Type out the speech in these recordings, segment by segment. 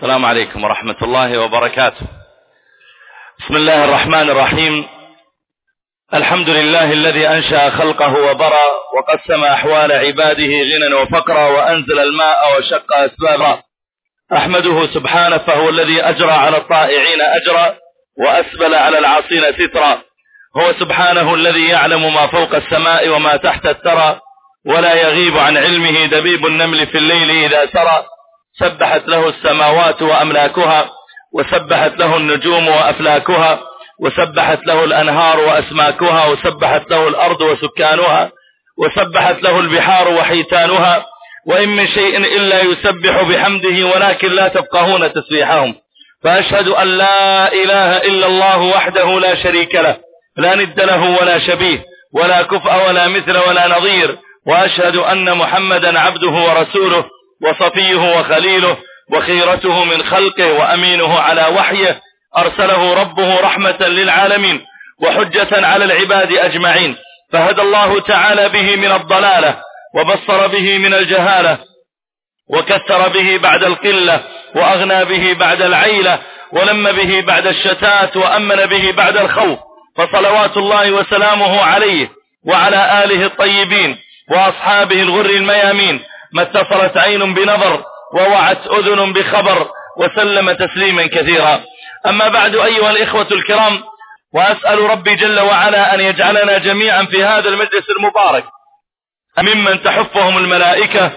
السلام عليكم ورحمة الله وبركاته. بسم الله الرحمن الرحيم. الحمد لله الذي أنشأ خلقه وبرى وقسم أحوال عباده غنى وفقرا وأنزل الماء وشق أسبابا. أحمده سبحانه فهو الذي أجرى على الطائعين أجرا وأسبل على العاصين سترا. هو سبحانه الذي يعلم ما فوق السماء وما تحت الثرى ولا يغيب عن علمه دبيب النمل في الليل إذا سرى. سبحت له السماوات وأملاكها وسبحت له النجوم وأفلاكها وسبحت له الأنهار وأسماكها وسبحت له الأرض وسكانها وسبحت له البحار وحيتانها وإن من شيء إلا يسبح بحمده ولكن لا تفقهون تسبيحهم. فأشهد أن لا إله إلا الله وحده لا شريك له لا ند له ولا شبيه ولا كفء ولا مثل ولا نظير وأشهد أن محمدا عبده ورسوله وصفيه وخليله وخيرته من خلقه وأمينه على وحيه أرسله ربه رحمة للعالمين وحجة على العباد أجمعين. فهدى الله تعالى به من الضلالة وبصر به من الجهالة وكثر به بعد القلة وأغنى به بعد العيلة ولم به بعد الشتات وأمن به بعد الخوف. فصلوات الله وسلامه عليه وعلى آله الطيبين وأصحابه الغر الميامين ما اتصلت عين بنظر ووعت أذن بخبر وسلم تسليما كثيرا. أما بعد أيها الإخوة الكرام وأسأل ربي جل وعلا أن يجعلنا جميعا في هذا المجلس المبارك ممن تحفهم الملائكة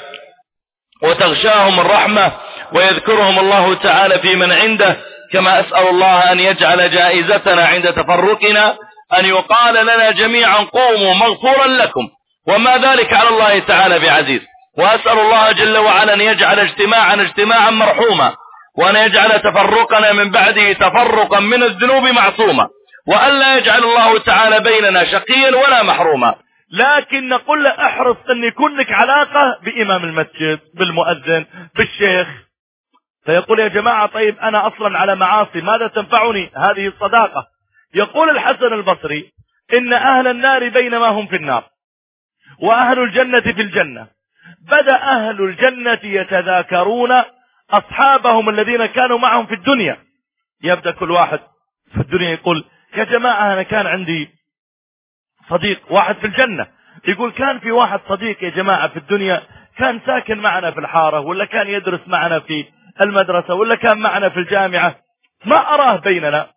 وتغشاهم الرحمة ويذكرهم الله تعالى في من عنده كما أسأل الله أن يجعل جائزتنا عند تفرقنا أن يقال لنا جميعا قوموا مغفورا لكم وما ذلك على الله تعالى بعزيز. وأسأل الله جل وعلا أن يجعل اجتماعنا اجتماعا مرحوما وأن يجعل تفرقنا من بعده تفرقا من الذنوب معصوما وأن لا يجعل الله تعالى بيننا شقيا ولا محروما. لكن نقول له احرص أن يكون لك علاقة بإمام المسجد بالمؤذن بالشيخ. فيقول يا جماعة طيب أنا أصلا على معاصي ماذا تنفعني؟ هذه الصداقة. يقول الحسن البصري إن أهل النار بينما هم في النار وأهل الجنة في الجنة. بدأ أهل الجنة يتذاكرون أصحابهم الذين كانوا معهم في الدنيا. يبدأ كل واحد في الدنيا يقول يا جماعة أنا كان عندي صديق واحد في الجنة. يقول كان في واحد صديق يا جماعة في الدنيا كان ساكن معنا في الحارة ولا كان يدرس معنا في المدرسة ولا كان معنا في الجامعة. ما أراه بيننا.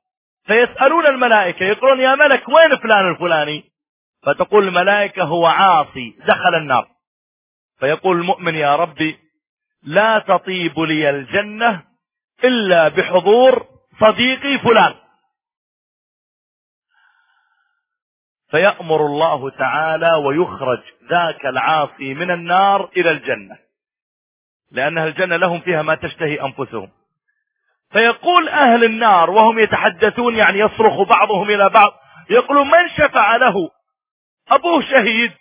فيسألون الملائكة يقولون يا ملك وين فلان الفلاني؟ فتقول الملائكة هو عاصي دخل النار. فيقول المؤمن يا ربي لا تطيب لي الجنة إلا بحضور صديقي فلان. فيأمر الله تعالى ويخرج ذاك العاصي من النار إلى الجنة لأنها الجنة لهم فيها ما تشتهي أنفسهم. فيقول أهل النار وهم يتحدثون يعني يصرخ بعضهم إلى بعض يقولون من شفع له؟ أبوه شهيد.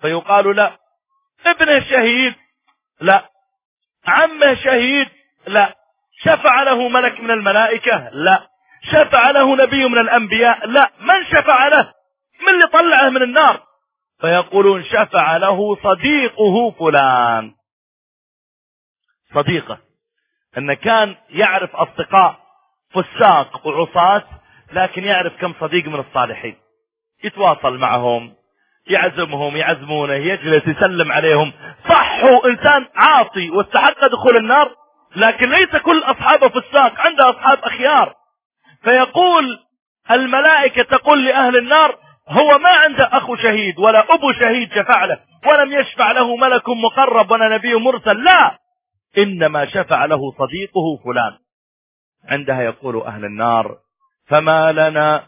فيقال لا ابنه شهيد. لا. عمه شهيد. لا. شفع له ملك من الملائكة. لا. شفع له نبي من الأنبياء. لا. من شفع له؟ من اللي طلعه من النار. فيقولون شفع له صديقه فلان. صديقة. انه كان يعرف أصدقاء فساق وعصاة لكن يعرف كم صديق من الصالحين. يتواصل معهم. يعزمهم يعزمونه يجلس يسلم عليهم. صح هو إنسان عاصي واستحق دخول النار. لكن ليس كل أصحابه فساق عنده أصحاب أخيار. فيقول الملائكة تقول لأهل النار هو ما عنده أخو شهيد ولا أبو شهيد شفع له ولم يشفع له ملك مقرب ولا نبي مرسل. لا! إنما شفع له صديقه فلان. عندها يقول أهل النار فما لنا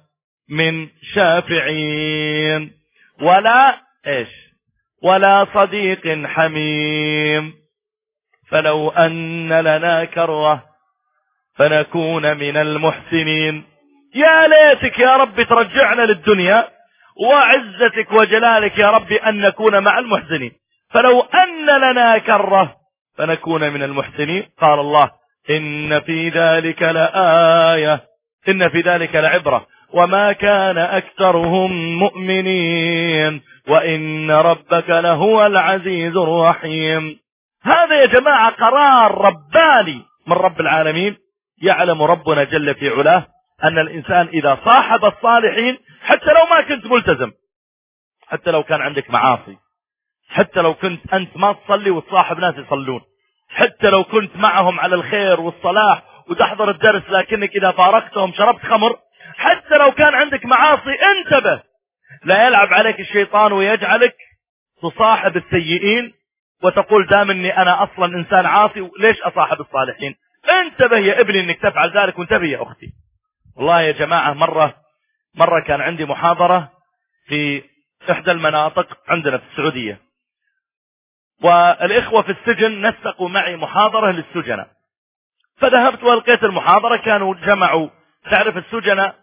من شافعين. ولا إيش؟ ولا صديق حميم. فلو أن لنا كرة فنكون من المحسنين. يا ليتك يا رب ترجعنا للدنيا وعزتك وجلالك يا رب أن نكون مع المحسنين. فلو أن لنا كرة فنكون من المحسنين. قال الله إن في ذلك لآية إن في ذلك لعبرة. وما كان أكثرهم مؤمنين وإن ربك لهو العزيز الرحيم. هذا يا جماعة قرار رباني من رب العالمين. يعلم ربنا جل في علاه أن الإنسان إذا صاحب الصالحين حتى لو ما كنت ملتزم حتى لو كان عندك معاصي حتى لو كنت أنت ما تصلي وتصاحب ناس يصلون حتى لو كنت معهم على الخير والصلاح وتحضر الدرس لكنك إذا فارقتهم شربت خمر حتى لو كان عندك معاصي انتبه! لا يلعب عليك الشيطان ويجعلك تصاحب السيئين وتقول دام إني أنا أصلا إنسان عاصي ليش أصاحب الصالحين؟ انتبه يا ابني إنك تفعل ذلك وانتبه يا أختي. والله يا جماعة مرة مرة كان عندي محاضرة في إحدى المناطق عندنا في السعودية. والإخوة في السجن نسقوا معي محاضرة للسجناء. فذهبت والقيت المحاضرة كانوا جمعوا تعرف السجناء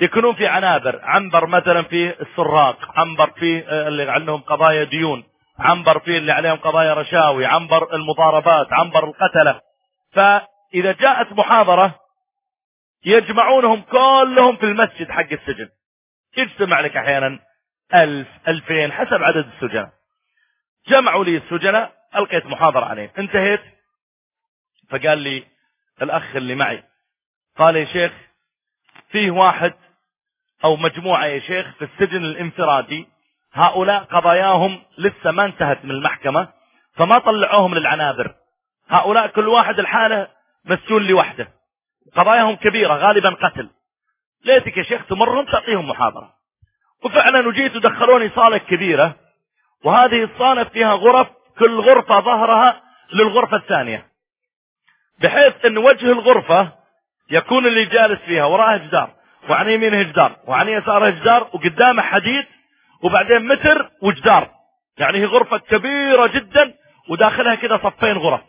يكونون في عنابر عنبر مثلا في السراق عنبر في اللي عندهم قضايا ديون عنبر في اللي عليهم قضايا رشاوي عنبر المضاربات عنبر القتلة. فإذا جاءت محاضرة يجمعونهم كلهم في المسجد حق السجن. يجتمع لك أحيانا ألف ألفين حسب عدد السجناء. جمعوا لي السجناء ألقيت محاضرة عليهم. انتهيت. فقال لي الأخ اللي معي قال يا شيخ فيه واحد أو مجموعة يا شيخ في السجن الانفرادي. هؤلاء قضاياهم لسه ما انتهت من المحكمة فما طلعوهم للعنابر. هؤلاء كل واحد الحالة مسجون لوحده. قضاياهم كبيرة غالبا قتل. ليتك يا شيخ تمرهم تعطيهم محاضرة. وفعلا وجيت ودخلوني صالة كبيرة وهذه الصالة فيها غرف كل غرفة ظهرها للغرفة الثانية. بحيث إن وجه الغرفة يكون اللي جالس فيها وراءه جدار وعن يمينه جدار. وعن يساره جدار. وقدامه حديد. وبعدين متر وجدار. يعني هي غرفة كبيرة جدا. وداخلها كذا صفين غرف.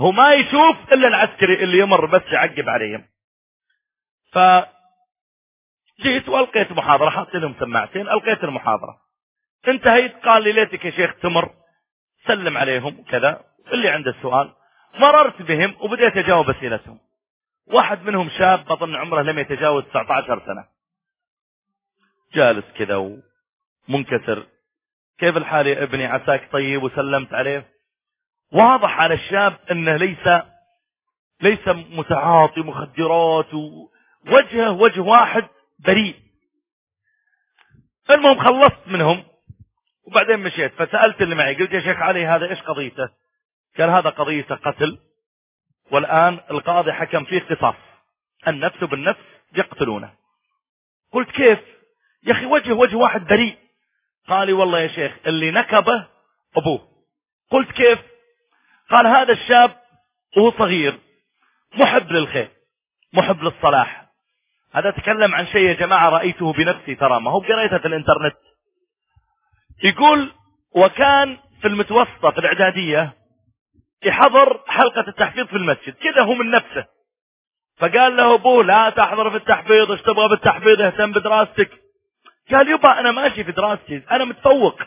هو ما يشوف إلا العسكري اللي يمر بس يعقب عليهم. ف جيت وألقيت محاضرة. حاطين لهم سماعتين. ألقيت المحاضرة. انتهيت. قال لي ليتك يا شيخ تمر. سلم عليهم. كذا اللي عنده السؤال مررت بهم. وبديت أجاوب أسئلتهم. واحد منهم شاب بطن عمره لم يتجاوز 19 سنة. جالس كذا ومنكسر. كيف الحال يا ابني؟ عساك طيب وسلمت عليه؟ واضح على الشاب إنه ليس ليس متعاطي مخدرات وجهه وجه واحد بريء. المهم خلصت منهم وبعدين مشيت. فسألت اللي معي قلت يا شيخ علي هذا إيش قضيته؟ قال هذا قضيته قتل. والآن القاضي حكم فيه قصاص النفس بالنفس يقتلونه. قلت كيف؟ يا أخي وجه وجه واحد بريء. قال والله يا شيخ اللي نكبه أبوه. قلت كيف؟ قال هذا الشاب وهو صغير محب للخير محب للصلاح. هذا تكلم عن شيء يا جماعة رأيته بنفسي ترى ما هو قريته في الإنترنت. يقول وكان في المتوسطة في الإعدادية يحضر حلقة التحفيظ في المسجد. كذا هو من نفسه. فقال له أبوه لا تحضر في التحفيظ إيش تبغى بالتحفيظ اهتم بدراستك. قال يبا أنا ماشي في دراستي أنا متفوق.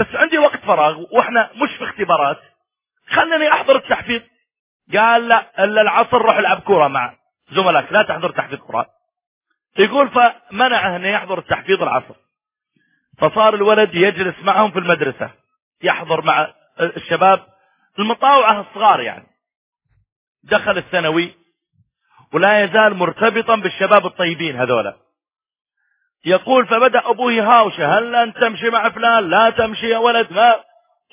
بس عندي وقت فراغ وإحنا مش في اختبارات. خلني أحضر التحفيظ. قال لا إلا العصر روح العب كورة مع زملائك لا تحضر تحفيظ قرآن. يقول فمنعه انه يحضر التحفيظ العصر. فصار الولد يجلس معهم في المدرسة يحضر مع الشباب المطاوعة الصغار يعني. دخل الثانوي ولا يزال مرتبطا بالشباب الطيبين هذولا. يقول فبدأ أبوه يهاوشه هل أنت تمشي مع فلان؟ لا تمشي يا ولد. ما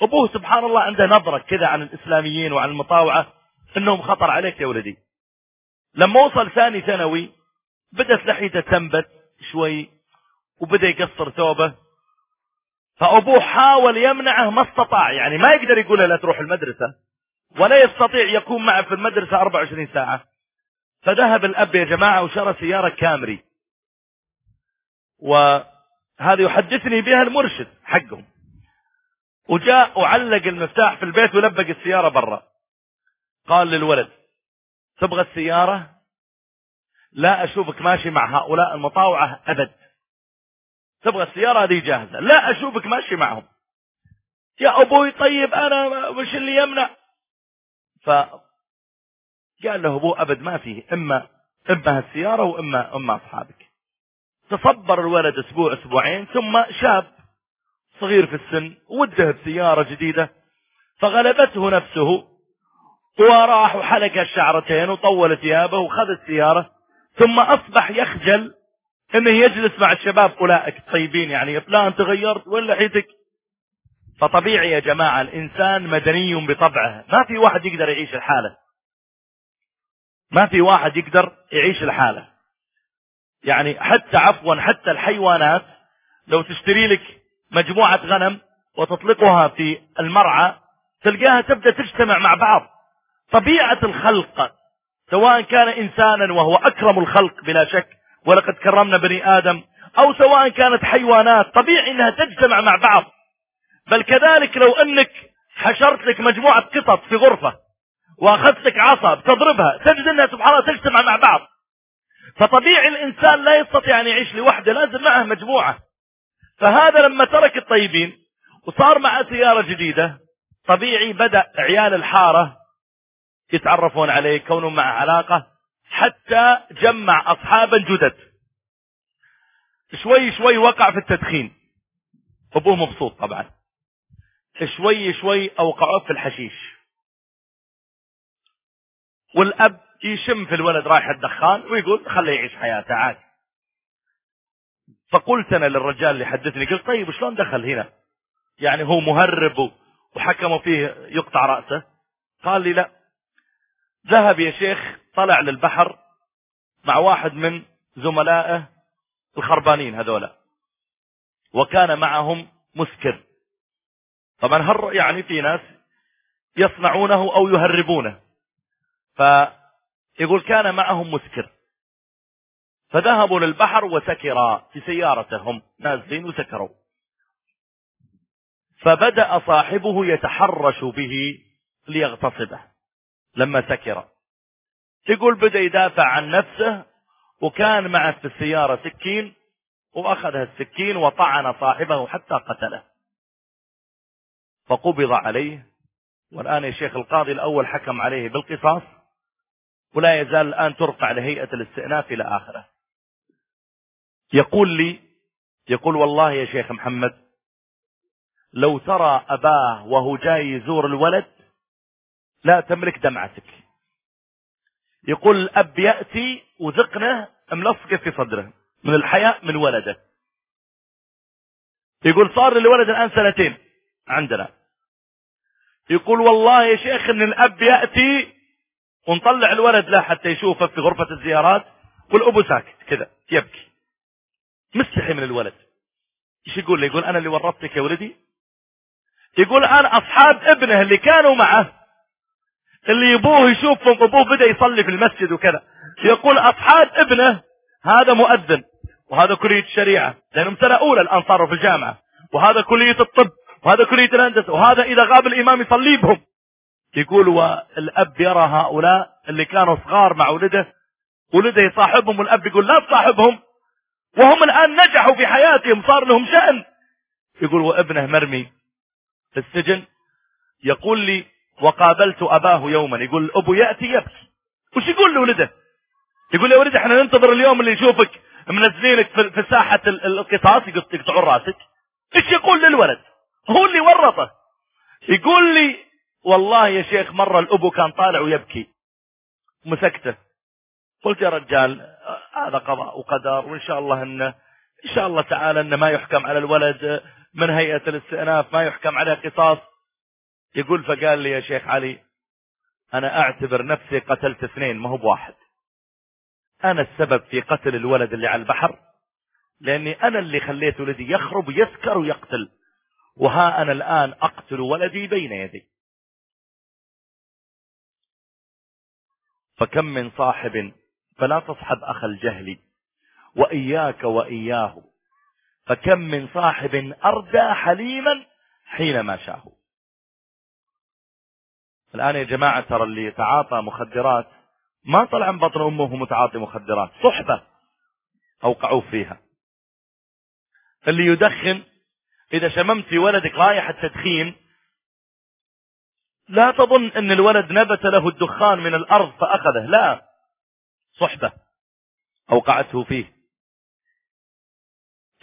أبوه سبحان الله عنده نظرة كذا عن الإسلاميين وعن المطاوعة إنهم خطر عليك يا ولدي. لما وصل ثاني ثانوي بدأت لحيته تنبت شوي وبدأ يقصر ثوبه. فأبوه حاول يمنعه ما استطاع. يعني ما يقدر يقول له لا تروح المدرسة ولا يستطيع يكون معه في المدرسة 24 ساعة. فذهب الأب يا جماعة وشرى سيارة كامري. وهذا يحدثني بها المرشد حقهم. وجاء وعلق المفتاح في البيت ولبق السيارة برا. قال للولد تبغى السيارة؟ لا أشوفك ماشي مع هؤلاء المطاوعة أبد. تبغى السيارة هذه جاهزة. لا أشوفك ماشي معهم. يا أبوي طيب أنا وش اللي يمنع؟ فقال له أبوه أبد ما فيه إما إما السيارة وإما إما أصحابك. تصبر الولد أسبوع أسبوعين ثم شاب صغير في السن وده بسيارة جديدة فغلبته نفسه وراح وحلق الشعرتين وطول ثيابه وخذ السيارة ثم أصبح يخجل إنه يجلس مع الشباب أولئك الطيبين يعني فلان تغيرت وين لحيتك؟ فطبيعي يا جماعة الإنسان مدني بطبعه. ما في واحد يقدر يعيش الحالة ما في واحد يقدر يعيش الحالة يعني حتى عفوا حتى الحيوانات لو تشتري لك مجموعة غنم وتطلقها في المرعى تلقاها تبدأ تجتمع مع بعض. طبيعة الخلق سواء كان إنسانا وهو أكرم الخلق بلا شك ولقد كرمنا بني آدم أو سواء كانت حيوانات طبيعي أنها تجتمع مع بعض. بل كذلك لو أنك حشرت لك مجموعة قطط في غرفة وأخذت لك عصا بتضربها تجد أنها سبحان الله تجتمع مع بعض. فطبيعي الإنسان لا يستطيع أن يعيش لوحده لازم معه مجموعة. فهذا لما ترك الطيبين وصار مع سيارة جديدة طبيعي بدأ عيال الحارة يتعرفون عليه يكونون معه علاقة. حتى جمع أصحابا جدد. شوي شوي وقع في التدخين. أبوه مبسوط طبعا. شوي شوي أوقعوه في الحشيش. والأب يشم في الولد رايح الدخان ويقول خليه يعيش حياته عادي. فقلت أنا للرجال اللي حدثني قلت طيب شلون دخل هنا؟ يعني هو مهرب وحكموا فيه يقطع رأسه. قال لي لا ذهب يا شيخ طلع للبحر مع واحد من زملائه الخربانين هذولا وكان معهم مسكر. طبعا هر يعني في ناس يصنعونه أو يهربونه فيقول كان معهم مسكر. فذهبوا للبحر وسكرا في سيارتهم نازلين وسكروا. فبدأ صاحبه يتحرش به ليغتصبه. لما سكر. يقول بدأ يدافع عن نفسه وكان معه في السيارة سكين وأخذ السكين وطعن صاحبه حتى قتله. فقبض عليه. والآن يا شيخ القاضي الأول حكم عليه بالقصاص ولا يزال الآن ترفع لهيئة الاستئناف إلى آخره. يقول لي يقول والله يا شيخ محمد لو ترى أباه وهو جاي يزور الولد لا تملك دمعتك. يقول الأب يأتي وذقنه ملصقة في صدره؟ من الحياء من ولده. يقول صار للولد الآن سنتين عندنا. يقول والله يا شيخ إن الأب يأتي ونطلع الولد له حتى يشوفه في غرفة الزيارات والابو ساكت كذا يبكي. مستحي من الولد. إيش يقول؟ له يقول أنا اللي ورطتك يا ولدي. يقول أنا أصحاب ابنه اللي كانوا معه. اللي يبوه يشوفهم ابوه بدأ يصلي في المسجد وكذا. يقول أصحاب ابنه هذا مؤذن وهذا كلية الشريعة لأنهم سنة اولى الان صاروا في الجامعة وهذا كلية الطب وهذا كلية الهندسة وهذا إذا غاب الإمام يصلي بهم. يقول والأب يرى هؤلاء اللي كانوا صغار مع ولده ولده يصاحبهم والأب يقول لا تصاحبهم. وهم الآن نجحوا في حياتهم صار لهم شأن. يقول وابنه مرمي في السجن يقول لي وقابلت أباه يوما. يقول الأبو يأتي يبكي وش يقول لولده؟ يقول يا ولدي إحنا ننتظر اليوم اللي يشوفك منزلينك في ساحة القصاص يقطعون رأسك. إيش يقول للولد؟ هو اللي ورطه. يقول لي والله يا شيخ مرة الأبو كان طالع ويبكي. مسكته. قلت يا رجال هذا قضاء وقدر وإن شاء الله أنه إن شاء الله تعالى أنه ما يحكم على الولد من هيئة الاستئناف ما يحكم عليه قصاص. يقول فقال لي يا شيخ علي أنا أعتبر نفسي قتلت اثنين ما هو بواحد. أنا السبب في قتل الولد اللي على البحر لأني أنا اللي خليت ولدي يخرب ويسكر ويقتل وها أنا الآن أقتل ولدي بين يدي. فكم من صاحب فلا تصحب اخ الجهل وإياك وإياه فكم من صاحب أردى حليما حينما شاه. الآن يا جماعة ترى اللي يتعاطى مخدرات ما طلع من بطن أمه متعاطي مخدرات صحبة أوقعوه فيها. اللي يدخن إذا شممتي ولدك رائحة تدخين لا تظن أن الولد نبت له الدخان من الأرض فأخذه لا. صحبة أوقعته فيه.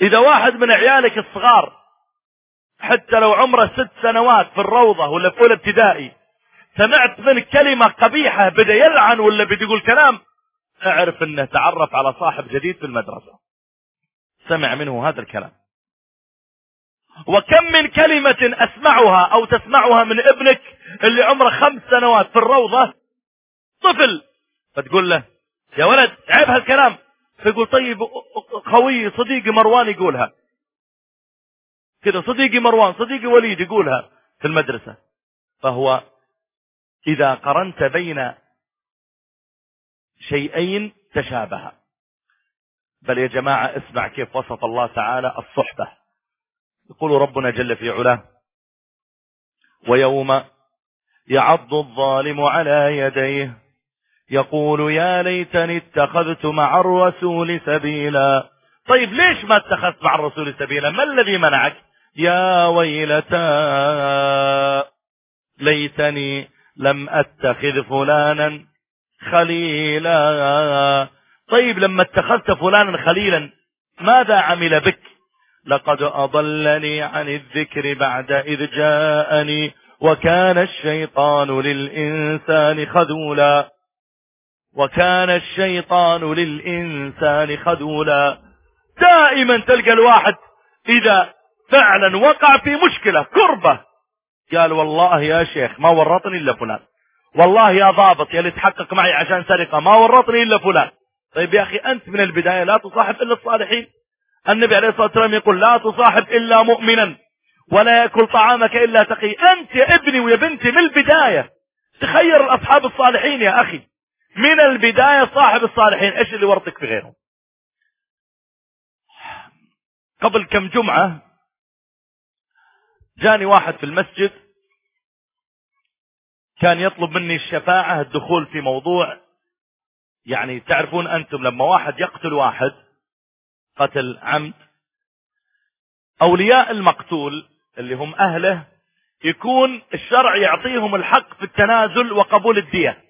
إذا واحد من عيالك الصغار حتى لو عمره ست سنوات في الروضة ولا في أولى ابتدائي سمعت منك كلمة قبيحة بدأ يلعن ولا بدأ يقول كلام؟ أعرف أنه تعرف على صاحب جديد في المدرسة. سمع منه هذا الكلام. وكم من كلمة أسمعها أو تسمعها من ابنك اللي عمره خمس سنوات في الروضة؟ طفل. فتقول له يا ولد عيب هالكلام. فيقول طيب خوي صديقي مروان يقولها. كذا صديقي مروان صديقي وليد يقولها في المدرسة. فهو إذا قرنت بين شيئين تشابها. بل يا جماعة اسمع كيف وصف الله تعالى الصحبة. يقول ربنا جل في علاه ويوم يعض الظالم على يديه يقول يا ليتني اتخذت مع الرسول سبيلا. طيب ليش ما اتخذت مع الرسول سبيلا؟ ما الذي منعك؟ يا ويلتا ليتني لم أتخذ فلانا خليلا. طيب لما اتخذت فلانا خليلا ماذا عمل بك؟ لقد أضلني عن الذكر بعد إذ جاءني وكان الشيطان للإنسان خذولا. وكان الشيطان للإنسان خذولا. دائما تلقى الواحد إذا فعلا وقع في مشكلة كربة. قال والله يا شيخ ما ورطني إلا فلان. والله يا ضابط يا اللي تحقق معي عشان سرقة ما ورطني إلا فلان. طيب يا أخي أنت من البداية لا تصاحب إلا الصالحين. النبي عليه الصلاة والسلام يقول لا تصاحب إلا مؤمنا ولا يأكل طعامك إلا تقي. أنت يا ابني ويا بنتي من البداية. تخير الأصحاب الصالحين يا أخي. من البداية صاحب الصالحين. إيش اللي ورطك في غيرهم؟ قبل كم جمعة جاني واحد في المسجد كان يطلب مني الشفاعة الدخول في موضوع. يعني تعرفون أنتم لما واحد يقتل واحد قتل عمد أولياء المقتول اللي هم أهله يكون الشرع يعطيهم الحق في التنازل وقبول الدية.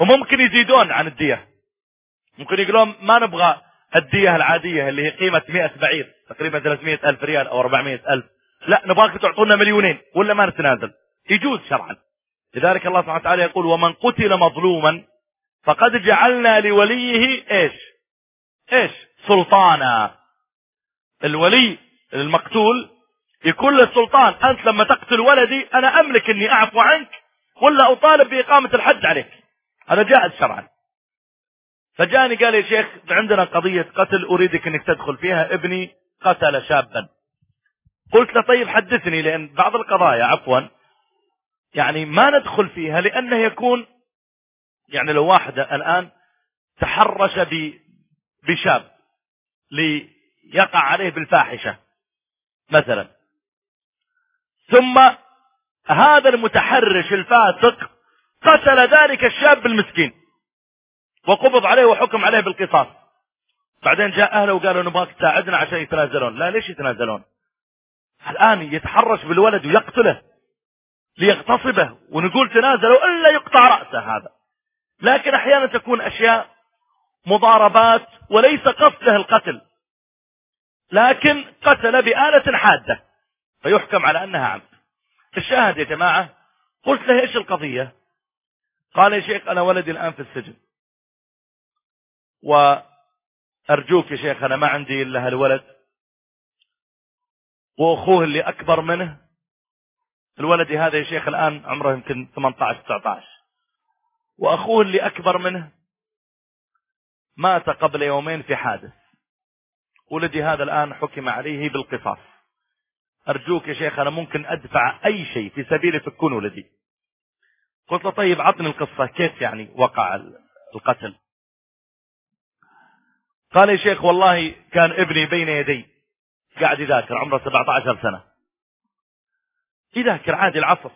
وممكن يزيدون عن الدية. ممكن يقولون ما نبغى الدية العادية اللي هي قيمة 100 بعير تقريبا 300 ألف ريال أو 400 ألف. لا نبغاك تعطونا مليونين ولا ما نتنازل. يجوز شرعا. لذلك الله سبحانه وتعالى يقول ومن قتل مظلوما فقد جعلنا لوليه إيش؟ إيش؟ سلطانا. الولي المقتول يكون للسلطان أنت لما تقتل ولدي أنا أملك إني أعفو عنك ولا أطالب بإقامة الحج عليك. هذا جائز شرعا. فجاني قال يا شيخ عندنا قضية قتل أريدك إنك تدخل فيها ابني قتل شابا. قلت له طيب حدثني لأن بعض القضايا عفوا يعني ما ندخل فيها لأنه يكون يعني لو واحد الآن تحرش بشاب ليقع عليه بالفاحشة مثلا. ثم هذا المتحرش الفاسق قتل ذلك الشاب المسكين وقبض عليه وحكم عليه بالقصاص. بعدين جاء أهله وقالوا نبغاك تساعدنا عشان يتنازلون. لا ليش يتنازلون؟ الآن يتحرش بالولد ويقتله ليغتصبه ونقول تنازلوا إلا يقطع رأسه هذا. لكن أحيانا تكون أشياء مضاربات وليس قصده القتل لكن قتل بآلة حادة فيحكم على أنها عمد. الشاهد يا جماعة قلت له إيش القضية؟ قال يا شيخ أنا ولدي الآن في السجن. وأرجوك يا شيخ أنا ما عندي إلا هالولد. وأخوه اللي أكبر منه. الولد هذا يا شيخ الآن عمره يمكن 18 19 وأخوه اللي أكبر منه مات قبل يومين في حادث. ولدي هذا الآن حكم عليه بالقصاص. أرجوك يا شيخ أنا ممكن أدفع أي شيء في سبيل فكون ولدي. قلت له طيب عطني القصة. كيف يعني وقع القتل؟ قال يا شيخ والله كان ابني بين يدي. قاعد يذاكر عمره 17 سنة. يذاكر عادي العصر.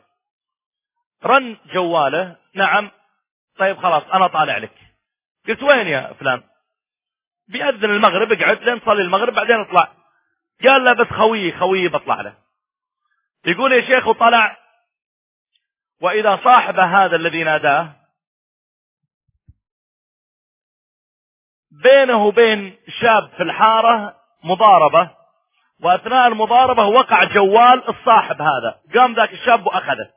رن جواله نعم طيب خلاص أنا طالع لك. قلت وين يا فلان؟ بيأذن المغرب اقعد لين صلي المغرب بعدين اطلع. قال له بس خويي خويي بطلع له. يقول يا شيخ وطلع. وإذا صاحب هذا الذي ناداه بينه وبين شاب في الحارة مضاربة واثناء المضاربة وقع جوال الصاحب هذا. قام ذاك الشاب وأخذه.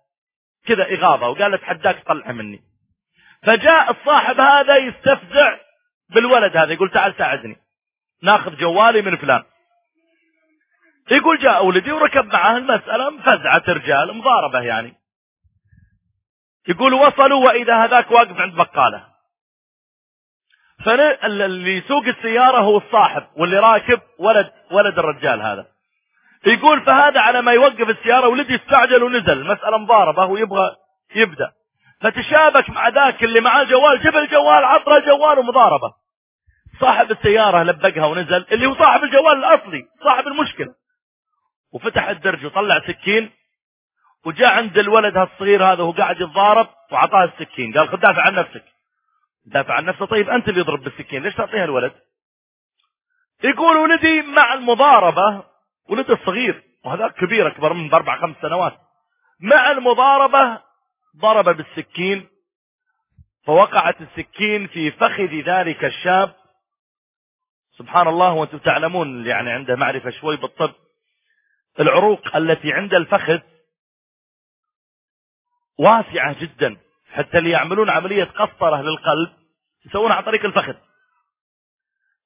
كذا إغاظة وقال اتحداك طلع مني. فجاء الصاحب هذا يستفزع بالولد هذا يقول تعال ساعدني ناخذ جوالي من فلان. يقول جاء ولدي وركب معاه المسألة فزعة رجال مضاربة يعني. يقول وصلوا وإذا هذاك واقف عند بقالة. فاللي يسوق السيارة هو الصاحب واللي راكب ولد ولد الرجال هذا. يقول فهذا على ما يوقف السيارة ولدي استعجل ونزل. المسألة مضاربة هو يبغى يبدأ. فتشابك مع ذاك اللي معاه الجوال جاب الجوال عطره الجوال ومضاربة. صاحب السيارة لبقها ونزل اللي هو صاحب الجوال الأصلي صاحب المشكلة. وفتح الدرج وطلع سكين وجاء عند الولد هالصغير هذا وهو قاعد يتضارب وعطاه السكين. قال خذ دافع عن نفسك. دافع عن نفسه. طيب أنت اللي يضرب بالسكين ليش تعطيها الولد؟ يقول ولدي مع المضاربة ولد الصغير وهذا كبير أكبر من بأربع خمس سنوات مع المضاربة ضرب بالسكين فوقعت السكين في فخذ ذلك الشاب. سبحان الله وأنتم تعلمون يعني عنده معرفة شوي بالطب. العروق التي عند الفخذ واسعة جدا. حتى اللي يعملون عملية قسطرة للقلب يسوونها عن طريق الفخذ.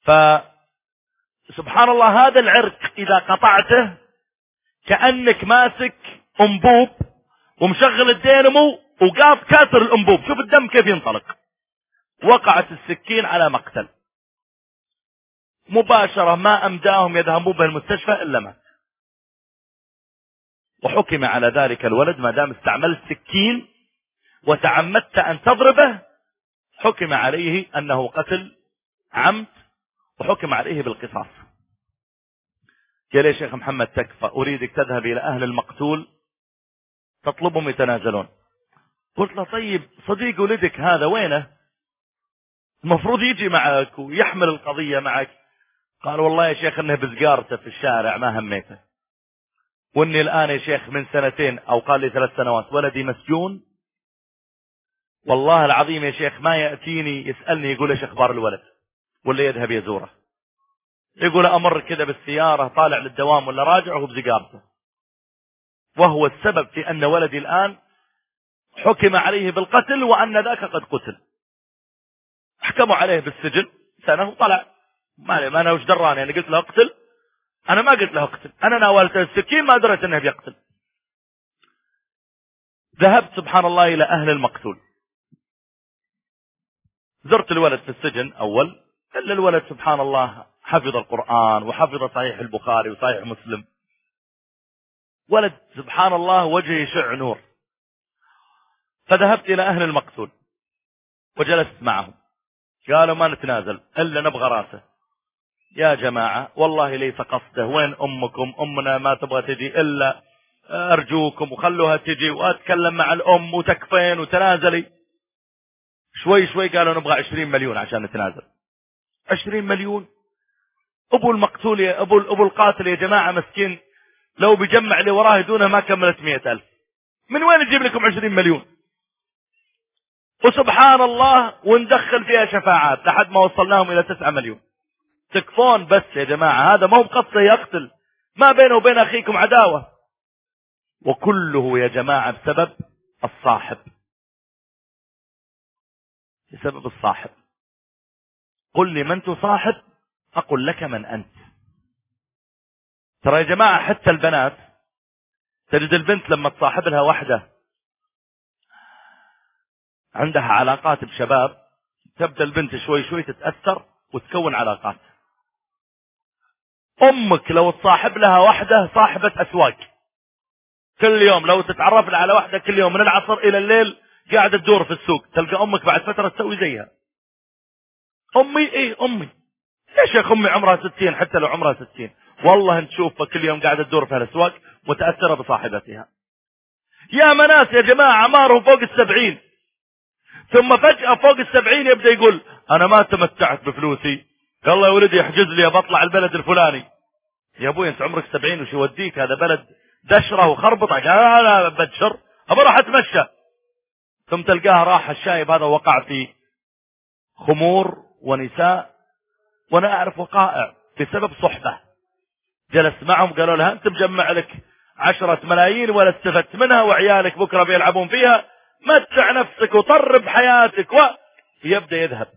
ف سبحان الله هذا العرق إذا قطعته كأنك ماسك أنبوب ومشغل الدينمو وقاف كاسر الأنبوب. شوف الدم كيف ينطلق. وقعت السكين على مقتل. مباشرة ما أمداهم يذهبون به المستشفى إلا مات. وحكم على ذلك الولد ما دام استعملت سكين وتعمدت أن تضربه حكم عليه أنه قتل عمد وحكم عليه بالقصاص. قال يا شيخ محمد تكفى. أريدك تذهب إلى أهل المقتول تطلبهم يتنازلون. قلت له طيب صديق ولدك هذا وينه؟ المفروض يجي معك ويحمل القضية معك. قال والله يا شيخ إنه بزقارته في الشارع ما هميته. وإني الآن يا شيخ من سنتين أو قال لي ثلاث سنوات ولدي مسجون والله العظيم يا شيخ ما يأتيني يسألني يقول إيش أخبار الولد؟ ولا يذهب يزوره. يقول أمر كذا بالسيارة طالع للدوام ولا راجع وهو بزقارته وهو السبب في أن ولدي الآن حكم عليه بالقتل وأن ذاك قد قتل. حكموا عليه بالسجن سنة وطلع. ما ما أنا وش دراني؟ أنا قلت له اقتل. أنا ما قلت له اقتل. أنا ناولته السكين ما دريت إنه بيقتل. ذهبت سبحان الله إلى أهل المقتول. زرت الولد في السجن أول الا الولد سبحان الله حفظ القرآن وحفظ صحيح البخاري وصحيح مسلم. ولد سبحان الله وجهه يشع نور. فذهبت إلى أهل المقتول وجلست معهم. قالوا ما نتنازل إلا نبغى رأسه. يا جماعة والله ليس قصده. وين أمكم؟ أمنا ما تبغى تجي إلا أرجوكم وخلوها تجي وأتكلم مع الأم وتكفين وتنازلي. شوي شوي قالوا نبغى عشرين مليون عشان نتنازل. عشرين مليون؟ أبو المقتول يا أبو, أبو القاتل يا جماعة مسكين لو بيجمع اللي وراه دونه ما كملت مئة ألف. من وين نجيب لكم عشرين مليون؟ وسبحان الله وندخل فيها شفاعات لحد ما وصلناهم إلى تسعة مليون. تكفون بس يا جماعة هذا ما هو بقصة يقتل ما بينه وبين أخيكم عداوة. وكله يا جماعة بسبب الصاحب. بسبب الصاحب. قل لي من تصاحب أقول لك من أنت. ترى يا جماعة حتى البنات تجد البنت لما تصاحب لها واحدة عندها علاقات بشباب تبدأ البنت شوي شوي تتأثر وتكون علاقات. أمك لو تصاحب لها واحدة صاحبة أسواق. كل يوم لو تتعرف على واحدة كل يوم من العصر إلى الليل قاعدة تدور في السوق تلقى أمك بعد فترة تسوي زيها. أمي إيه أمي. يا شيخ أمي عمرها ستين حتى لو عمرها ستين؟ والله انت تشوفها كل يوم قاعدة تدور في الاسواق متأثرة بصاحبتها. يا مناس يا جماعة اعمارهم فوق السبعين. ثم فجأة فوق السبعين يبدأ يقول أنا ما تمتعت بفلوسي. يلا يا ولدي احجز لي بطلع البلد الفلاني. يا أبوي أنت عمرك سبعين وش يوديك؟ هذا بلد دشرة وخربطة. لا لا بدشر ابى أروح أتمشى. ثم تلقاها راح الشايب هذا وقع في خمور ونساء وأنا أعرف وقائع بسبب صحبة. جلس معهم قالوا لها أنت مجمع لك عشرة ملايين ولا استفدت منها وعيالك بكرة بيلعبون فيها متع نفسك وطرب حياتك ويبدأ يذهب.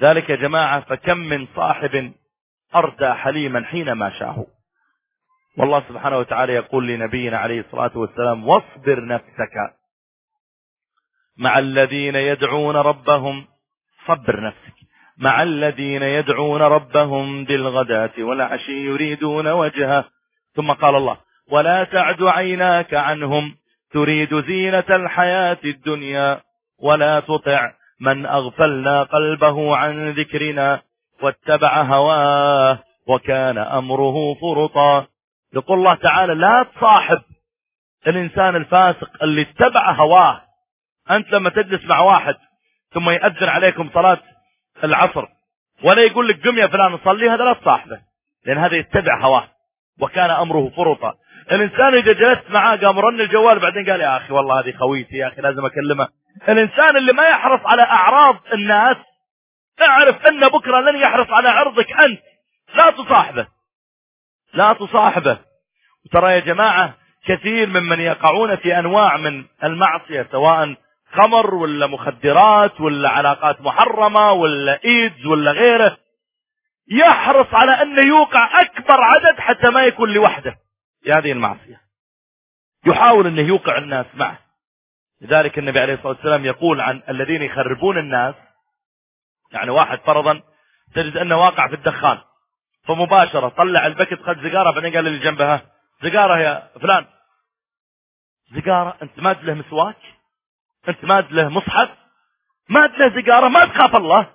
ذلك يا جماعة فكم من صاحب أردى حليما حينما شاه والله سبحانه وتعالى يقول لنبينا عليه الصلاة والسلام واصبر نفسك مع الذين يدعون ربهم. صبر نفسك. مع الذين يدعون ربهم بالغداة والعشي يريدون وجهه. ثم قال الله ولا تعد عيناك عنهم. تريد زينة الحياة الدنيا. ولا تطع من أغفلنا قلبه عن ذكرنا. واتبع هواه. وكان أمره فرطا. يقول الله تعالى لا تصاحب الإنسان الفاسق اللي اتبع هواه. أنت لما تجلس مع واحد ثم يأذن عليكم صلاة العصر ولا يقول لك قم يا فلان نصلي هذا لا تصاحبه لأن هذا يتبع هواه وكان أمره فرطا. الإنسان إذا جلست معاه قام رن الجوال بعدين قال يا أخي والله هذه خويتي يا أخي لازم أكلمه الإنسان اللي ما يحرص على أعراض الناس اعرف أن بكرة لن يحرص على عرضك أنت. لا تصاحبه لا تصاحبه. ترى يا جماعة كثير ممن يقعون في أنواع من المعصية سواء خمر ولا مخدرات ولا علاقات محرمة ولا إيدز ولا غيره يحرص على انه يوقع أكبر عدد حتى ما يكون لوحده. في هذه المعصية. يحاول انه يوقع الناس معه. لذلك النبي عليه الصلاة والسلام يقول عن الذين يخربون الناس يعني واحد فرضا تجد أنه واقع في الدخان فمباشرة طلع البكت خد زقارة بعدين قال اللي جنبها زقارة يا فلان زقارة أنت ما له مسواك؟ أنت ما له مصحف ما له زقارة ما تخاف الله.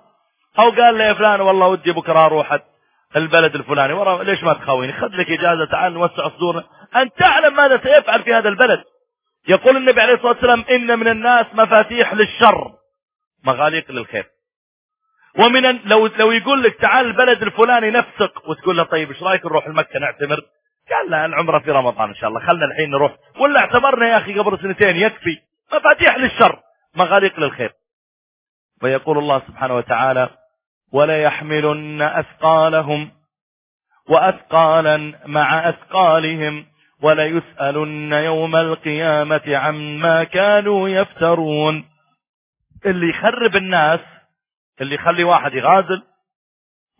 أو قال له يا فلان والله ودي بكرة أروح البلد الفلاني. ورا ليش ما تخاويني؟ خذ لك إجازة تعال نوسع صدورنا. انت تعلم ماذا سيفعل في هذا البلد. يقول النبي عليه الصلاة والسلام إن من الناس مفاتيح للشر مغاليق للخير. ومن لو لو يقول لك تعال البلد الفلاني نفسق وتقول له طيب إيش رأيك نروح المكة نعتمر؟ قال لا العمرة في رمضان إن شاء الله خلنا الحين نروح. ولا اعتمرنا يا أخي قبل سنتين يكفي. مفاتيح للشر مغاليق للخير. ويقول الله سبحانه وتعالى ولا يحملن أثقالهم وأثقالا مع أثقالهم ولا يسألن يوم القيامة عما كانوا يفترون. اللي يخرب الناس اللي يخلي واحد يغازل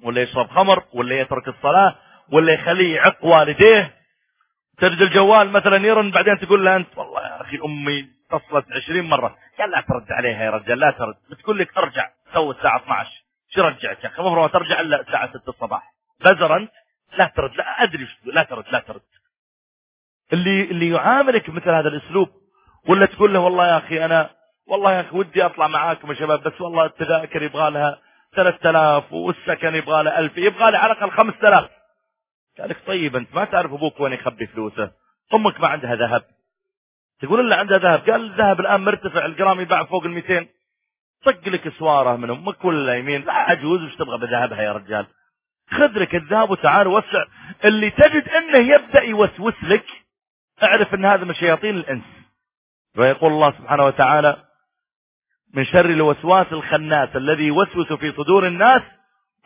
ولا يشرب خمر ولا يترك الصلاة ولا يخليه يعق والديه. ترد الجوال مثلا يرن بعدين تقول له أنت والله يا أخي أمي اتصلت عشرين مرة. قال لا ترد عليها يا رجال لا ترد. بتقول لك ارجع سوي الساعة 12 شو رجعك يا أخي؟ ما ترجع إلا الساعة 6 الصباح. بزر أنت؟ لا ترد لا أدري لا ترد لا ترد. اللي اللي يعاملك بمثل هذا الأسلوب ولا تقول له والله يا أخي أنا والله يا أخي ودي أطلع معاكم يا شباب بس والله التذاكر يبغى لها 3000 والسكن يبغى له 1000 يبغى له على الأقل 5000 قال لك طيب أنت ما تعرف أبوك وين يخبي فلوسه؟ أمك ما عندها ذهب. تقول إلا عنده ذهب. قال الذهب الآن مرتفع الجرام يباع فوق ال 200 طق لك سوارة من أمك ولا يمين. لا عجوز وش تبغى بذهبها يا رجال؟ خذ لك الذهب وتعال وسع. اللي تجد إنه يبدأ يوسوس لك أعرف إن هذا من شياطين الإنس. ويقول الله سبحانه وتعالى من شر الوسواس الخناس الذي يوسوس في صدور الناس.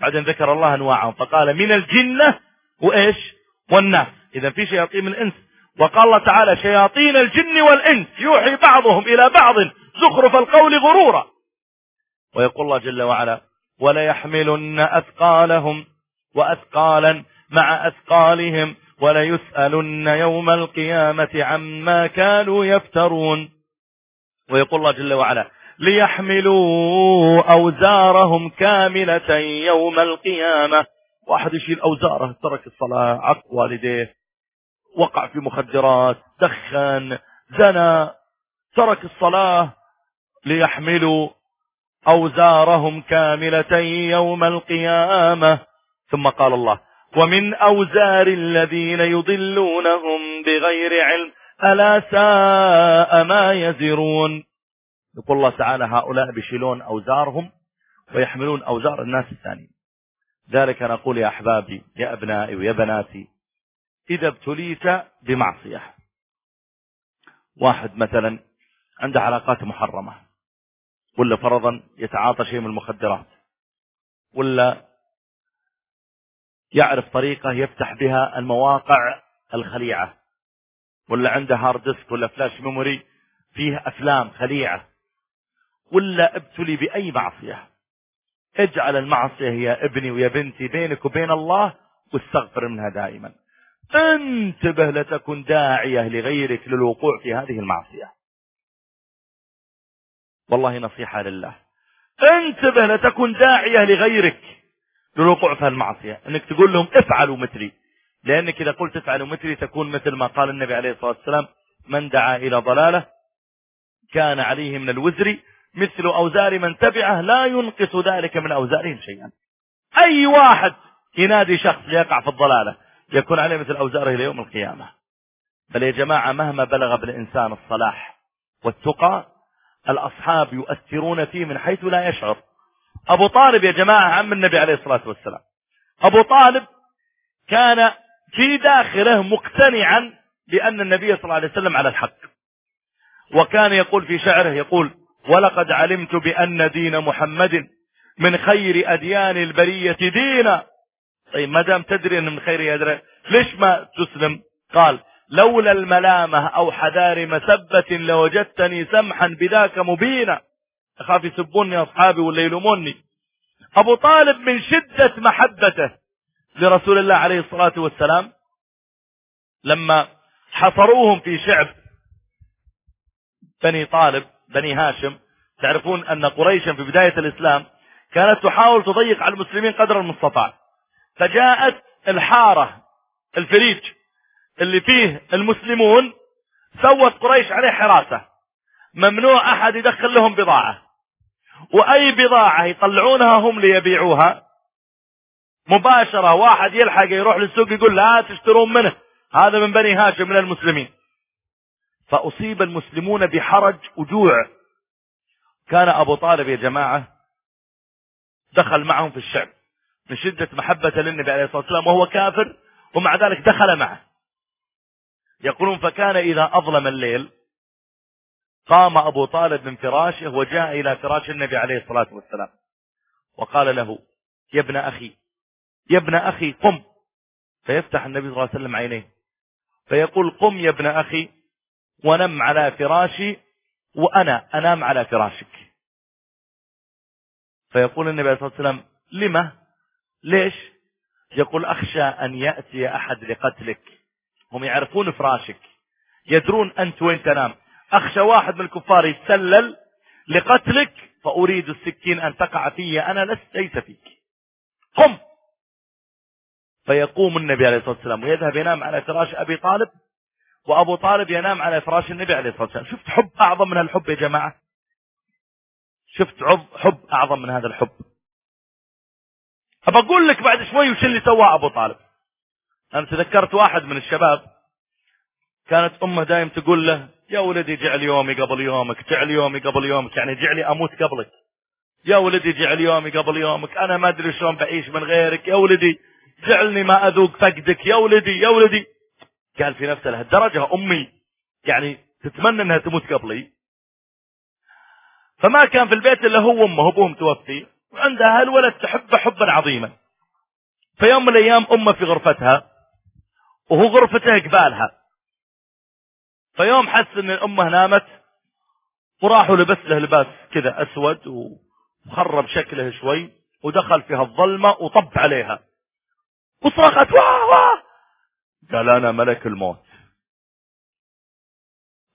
بعدين ذكر الله أنواعهم. فقال من الجنة. وإيش؟ والناس. اذا في شياطين من الإنس. وقال الله تعالى شياطين الجن والإنس. يوحي بعضهم إلى بعض زخرف القول غرورا. ويقول الله جل وعلا وليحملن أثقالهم وأثقالا مع أثقالهم وليسألن يوم القيامة عما كانوا يفترون. ويقول الله جل وعلا ليحملوا أوزارهم كاملة يوم القيامة. واحد يشيل أوزاره ترك الصلاة عق والديه وقع في مخدرات دخن زنى ترك الصلاة ليحملوا أوزارهم كاملة يوم القيامة. ثم قال الله ومن أوزار الذين يضلونهم بغير علم ألا ساء ما يزرون. يقول الله تعالى هؤلاء بيشيلون أوزارهم ويحملون أوزار الناس الثانيين. ذلك نقول يا أحبابي يا أبنائي ويا بناتي إذا ابتليت بمعصية. واحد مثلا عنده علاقات محرمة ولا فرضا يتعاطى شيء من المخدرات ولا يعرف طريقة يفتح بها المواقع الخليعة ولا عنده hard disk ولا flash memory فيه أفلام خليعة ولا ابتلي بأي معصية. اجعل المعصية يا ابني ويا بنتي بينك وبين الله واستغفر منها دائما. انتبه لتكن داعية لغيرك للوقوع في هذه المعصية. والله نصيحة لله. انتبه لتكن داعية لغيرك للوقوع في المعصية. انك تقول لهم افعلوا مثلي. لأنك إذا قلت افعلوا مثلي تكون مثل ما قال النبي عليه الصلاة والسلام من دعا إلى ضلالة كان عليه من الوزر مثل أوزار من تبعه لا ينقص ذلك من أوزارهم شيئا. أي واحد ينادي شخص ليقع في الضلالة يكون عليه مثل أوزاره إلى يوم القيامة. بل يا جماعة مهما بلغ بالإنسان الصلاح والتقى الأصحاب يؤثرون فيه من حيث لا يشعر. أبو طالب يا جماعة عم النبي عليه الصلاة والسلام. أبو طالب كان في داخله مقتنعا بأن النبي صلى الله عليه وسلم على الحق. وكان يقول في شعره يقول ولقد علمت بأن دين محمد من خير أديان البرية دينا طيب ما دام تدري ان من خير يدري ليش ما تسلم؟ قال لولا الملامة أو حذار مسبة لوجدتني سمحا بذاك مبينا. أخاف يسبوني أصحابي ولا يلوموني. أبو طالب من شدة محبته لرسول الله عليه الصلاة والسلام لما حصروهم في شعب بني طالب بني هاشم تعرفون أن قريشا في بداية الإسلام كانت تحاول تضيق على المسلمين قدر المستطاع. فجاءت الحارة الفريج اللي فيه المسلمون سوت قريش عليه حراسة. ممنوع أحد يدخل لهم بضاعة. وأي بضاعة يطلعونها هم ليبيعوها. مباشرة واحد يلحق يروح للسوق يقول لا تشترون منه هذا من بني هاشم من المسلمين. فأصيب المسلمون بحرج وجوع. كان أبو طالب يا جماعة دخل معهم في الشعب. من شدة محبة للنبي عليه الصلاة والسلام وهو كافر ومع ذلك دخل معه. يقولون فكان إذا أظلم الليل قام أبو طالب من فراشه وجاء إلى فراش النبي عليه الصلاة والسلام. وقال له يا ابن أخي يا ابن أخي قم. فيفتح النبي صلى الله عليه وسلم عينيه. فيقول قم يا ابن أخي ونم على فراشي وأنا أنام على فراشك. فيقول النبي عليه الصلاة والسلام لما ليش؟ يقول أخشى أن يأتي أحد لقتلك. هم يعرفون فراشك. يدرون أنت وين تنام. أخشى واحد من الكفار يتسلل لقتلك فأريد السكين أن تقع في أنا لست ليس فيك. قم! فيقوم النبي عليه الصلاة والسلام ويذهب ينام على فراش أبي طالب وأبو طالب ينام على فراش النبي عليه الصلاة والسلام. شفت حب أعظم من الحب يا جماعة؟ شفت حب أعظم من هذا الحب. أقول لك بعد شوي وش اللي سواه أبو طالب. أنا تذكرت واحد من الشباب كانت أمه دايم تقول له يا ولدي جعل يومي قبل يومك جعل يومي قبل يومك. يعني جعلي أموت قبلك. يا ولدي جعل يومي قبل يومك أنا ما أدري شلون بعيش من غيرك. يا ولدي جعلني ما أذوق فقدك. يا ولدي يا ولدي. قال في نفسه لهالدرجة أمي يعني تتمنى أنها تموت قبلي. فما كان في البيت إلا هو وأمه أبوهم توفي. وعندها هالولد تحبه حبا عظيما. فيوم من الأيام أمه في غرفتها وهو غرفته قبالها. فيوم حس إن أمه نامت وراح لبس له لباس كذا أسود وخرب شكله شوي ودخل فيها الظلمة وطب عليها. وصرخت واه واه! قال أنا ملك الموت.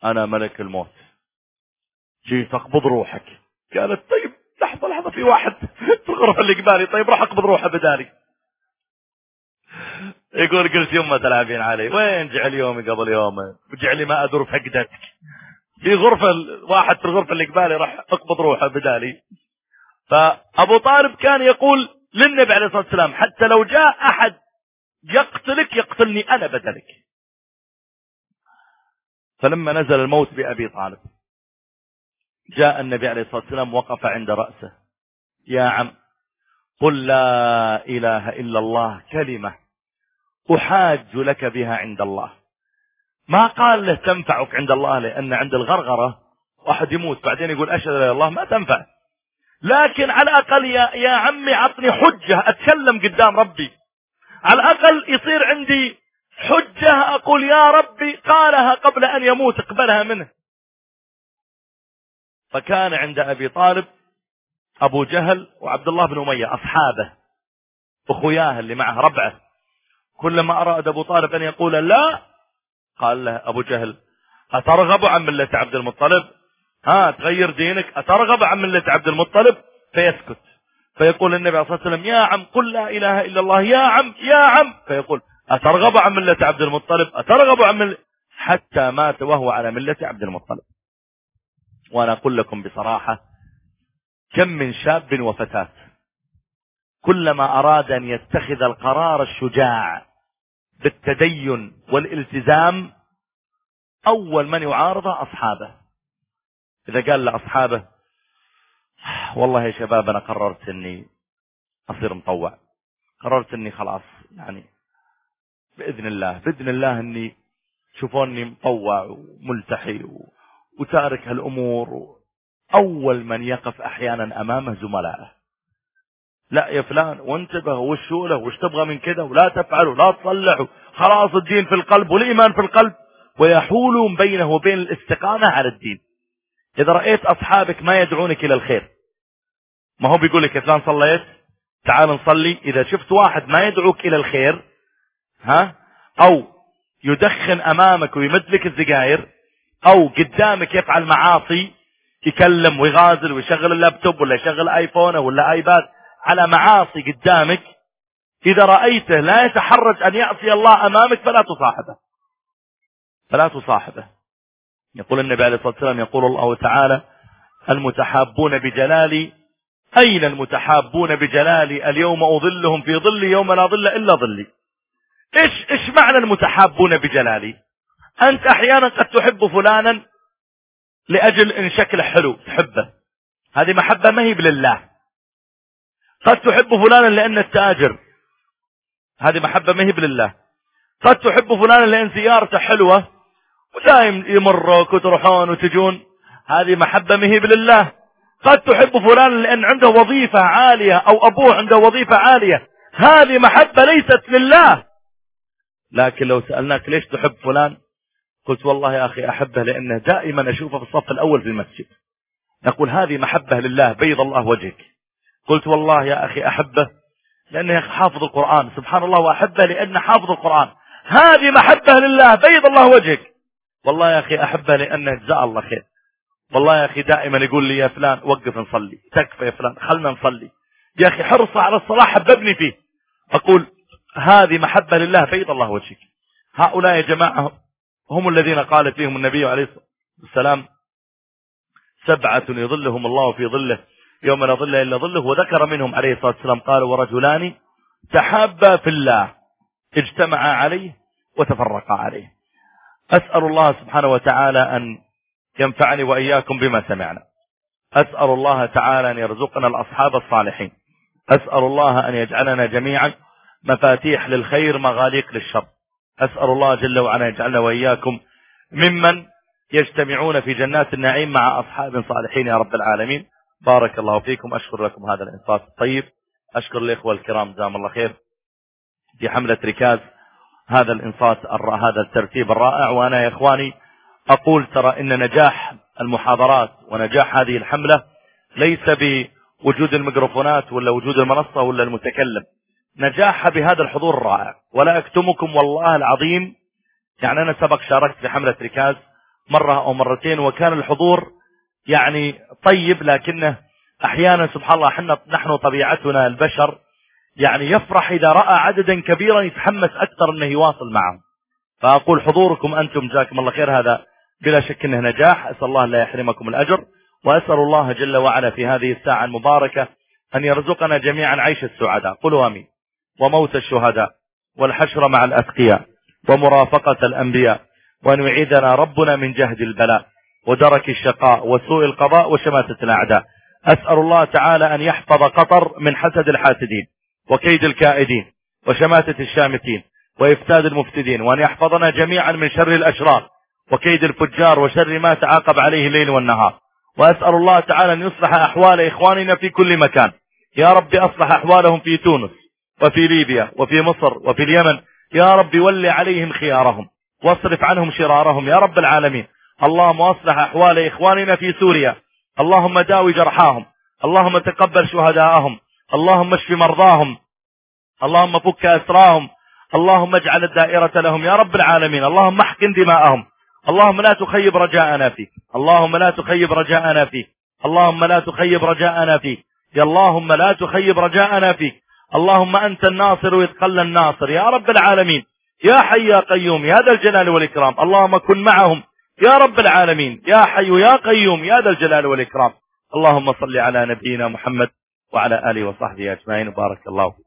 أنا ملك الموت. جيت أقبض روحك. قالت طيب لحظة لحظة في واحد في الغرفة اللي قبالي. طيب راح أقبض روحه بدالي. يقول قلت يمه تلعبين علي. وين جعل يومي قبل يومه وجعلي ما أدور فقدتك في غرفة واحد في الغرفة اللي قبالي راح أقبض روحه بدالي. فأبو طالب كان يقول للنبي عليه الصلاة والسلام حتى لو جاء أحد يقتلك يقتلني أنا بدلك. فلما نزل الموت بأبي طالب جاء النبي عليه الصلاة والسلام وقف عند رأسه. يا عم قل لا إله إلا الله كلمة أحاج لك بها عند الله. ما قال له تنفعك عند الله؟ لأن عند الغرغرة واحد يموت بعدين يقول أشهد لا الله ما تنفع. لكن على الأقل يا, يا عمي عطني حجة أتكلم قدام ربي. على الأقل يصير عندي حجة أقول يا ربي قالها قبل أن يموت اقبلها منه. فكان عند أبي طالب أبو جهل وعبد الله بن أمية أصحابه أخوياه اللي معه ربعه. كلما أراد أبو طالب أن يقول لا قال له أبو جهل أترغب عن ملة عبد المطلب؟ ها تغير دينك أترغب عن ملة عبد المطلب؟ فيسكت. فيقول النبي صلى الله عليه وسلم يا عم قل لا إله إلا الله يا عم يا عم. فيقول أترغب عن ملة عبد المطلب؟ أترغب عن ملة حتى مات وهو على ملة عبد المطلب. وأنا أقول لكم بصراحة كم من شاب وفتاة كلما أراد أن يتخذ القرار الشجاع بالتدين والالتزام أول من يعارضه أصحابه. إذا قال لأصحابه والله يا شباب أنا قررت أني أصير مطوع. قررت أني خلاص يعني بإذن الله بإذن الله أني شوفوني مطوع وملتحي وتارك هالأمور. أول من يقف أحيانا أمامه زملائه. لا يا فلان وانتبه وش له وش تبغى من كذا ولا تفعل ولا تصلح خلاص الدين في القلب والإيمان في القلب. ويحول بينه وبين الاستقامة على الدين. إذا رأيت أصحابك ما يدعونك إلى الخير. ما هو بيقول لك يا فلان صليت؟ تعال نصلي. إذا شفت واحد ما يدعوك إلى الخير ها أو يدخن أمامك ويمد لك السجاير أو قدامك يفعل معاصي يكلم ويغازل ويشغل اللابتوب ولا يشغل ايفونه ولا آيباد على معاصي قدامك إذا رأيته لا يتحرج أن يعصي الله أمامك فلا تصاحبه. فلا تصاحبه. يقول النبي عليه الصلاة والسلام يقول الله تعالى المتحابون بجلالي أين المتحابون بجلالي؟ اليوم أظلهم في ظلي يوم لا ظل إلا ظلي. إيش, إيش معنى المتحابون بجلالي؟ أنت أحيانا قد تحب فلانا لأجل إن شكله حلو تحبه. هذه محبة ما هي لله قد تحب فلانا لأنه التاجر هذه محبة ما هي لله قد تحب فلانا لأن زيارته حلوة ودائم يمرك وتروحون وتجون هذه محبة ما هي لله قد تحب فلانا لأن عنده وظيفة عالية أو أبوه عنده وظيفة عالية هذه محبة ليست لله. لكن لو سألناك ليش تحب فلان قلت والله يا أخي أحبه لأنه دائما أشوفه في الصف الأول في المسجد. نقول هذه محبة لله بيض الله وجهك. قلت والله يا أخي أحبه لأنه حافظ القرآن. سبحان الله وأحبه لأنه حافظ القرآن. هذه محبة لله بيض الله وجهك. والله يا أخي أحبه لأنه جزاء الله خير. والله يا أخي دائما يقول لي يا فلان وقف نصلي تكفى يا فلان خلنا نصلي. يا أخي حرص على الصلاة حببني فيه. أقول هذه محبة لله بيض الله وجهك. هؤلاء يا جماعة هم الذين قال فيهم النبي عليه الصلاة والسلام سبعة يظلهم الله في ظله يوم لا ظل إلا ظله وذكر منهم عليه الصلاة والسلام قال ورجلان تحابا في الله اجتمعا عليه وتفرقا عليه. أسأل الله سبحانه وتعالى أن ينفعني وإياكم بما سمعنا. أسأل الله تعالى أن يرزقنا الأصحاب الصالحين. أسأل الله أن يجعلنا جميعا مفاتيح للخير مغاليق للشر. أسأل الله جل وعلا يجعلنا وإياكم ممن يجتمعون في جنات النعيم مع أصحاب صالحين يا رب العالمين. بارك الله فيكم. أشكر لكم هذا الإنصات الطيب. أشكر الإخوة الكرام جزاهم الله خير. في حملة ركاز هذا الإنصات هذا الترتيب الرائع. وأنا يا إخواني أقول ترى إن نجاح المحاضرات ونجاح هذه الحملة ليس بوجود الميكروفونات ولا وجود المنصة ولا المتكلم. نجاحها بهذا الحضور الرائع. ولا أكتمكم والله العظيم. يعني أنا سبق شاركت في حملة ركاز مرة أو مرتين وكان الحضور يعني طيب لكنه أحيانا سبحان الله حنا نحن طبيعتنا البشر يعني يفرح إذا رأى عددا كبيرا يتحمس أكثر أنه يواصل معهم فأقول حضوركم أنتم جزاكم الله خير. هذا بلا شك أنه نجاح. أسأل الله لا يحرمكم الأجر. وأسأل الله جل وعلا في هذه الساعة المباركة أن يرزقنا جميعا عيش السعداء. قلوا أمين. وموت الشهداء والحشر مع الأتقياء ومرافقة الأنبياء وأن يعيدنا ربنا من جهد البلاء ودرك الشقاء وسوء القضاء وشماتة الأعداء. أسأل الله تعالى أن يحفظ قطر من حسد الحاسدين وكيد الكائدين وشماتة الشامتين وإفساد المفسدين وأن يحفظنا جميعا من شر الأشرار وكيد الفجار وشر ما تعاقب عليه الليل والنهار. وأسأل الله تعالى أن يصلح أحوال إخواننا في كل مكان. يا رب أصلح أحوالهم في تونس. وفي ليبيا وفي مصر وفي اليمن. يا رب ول عليهم خيارهم واصرف عنهم شرارهم يا رب العالمين. اللهم أصلح أحوال إخواننا في سوريا. اللهم داوي جرحاهم. اللهم تقبل شهداءهم. اللهم اشف مرضاهم. اللهم فك أسراهم. اللهم اجعل الدائرة لهم يا رب العالمين. اللهم احقن دماءهم. اللهم لا تخيب رجاءنا فيك. اللهم لا تخيب رجاءنا فيك. اللهم لا تخيب رجاءنا فيك. يا اللهم لا تخيب رجاءنا فيك. اللهم أنت الناصر ويتقل الناصر. يا رب العالمين. يا حي يا قيوم. يا ذا الجلال والإكرام. اللهم كن معهم. يا رب العالمين. يا حي يا قيوم. يا ذا الجلال والإكرام. اللهم صل على نبينا محمد وعلى آله وصحبه أجمعين. بارك الله فيك.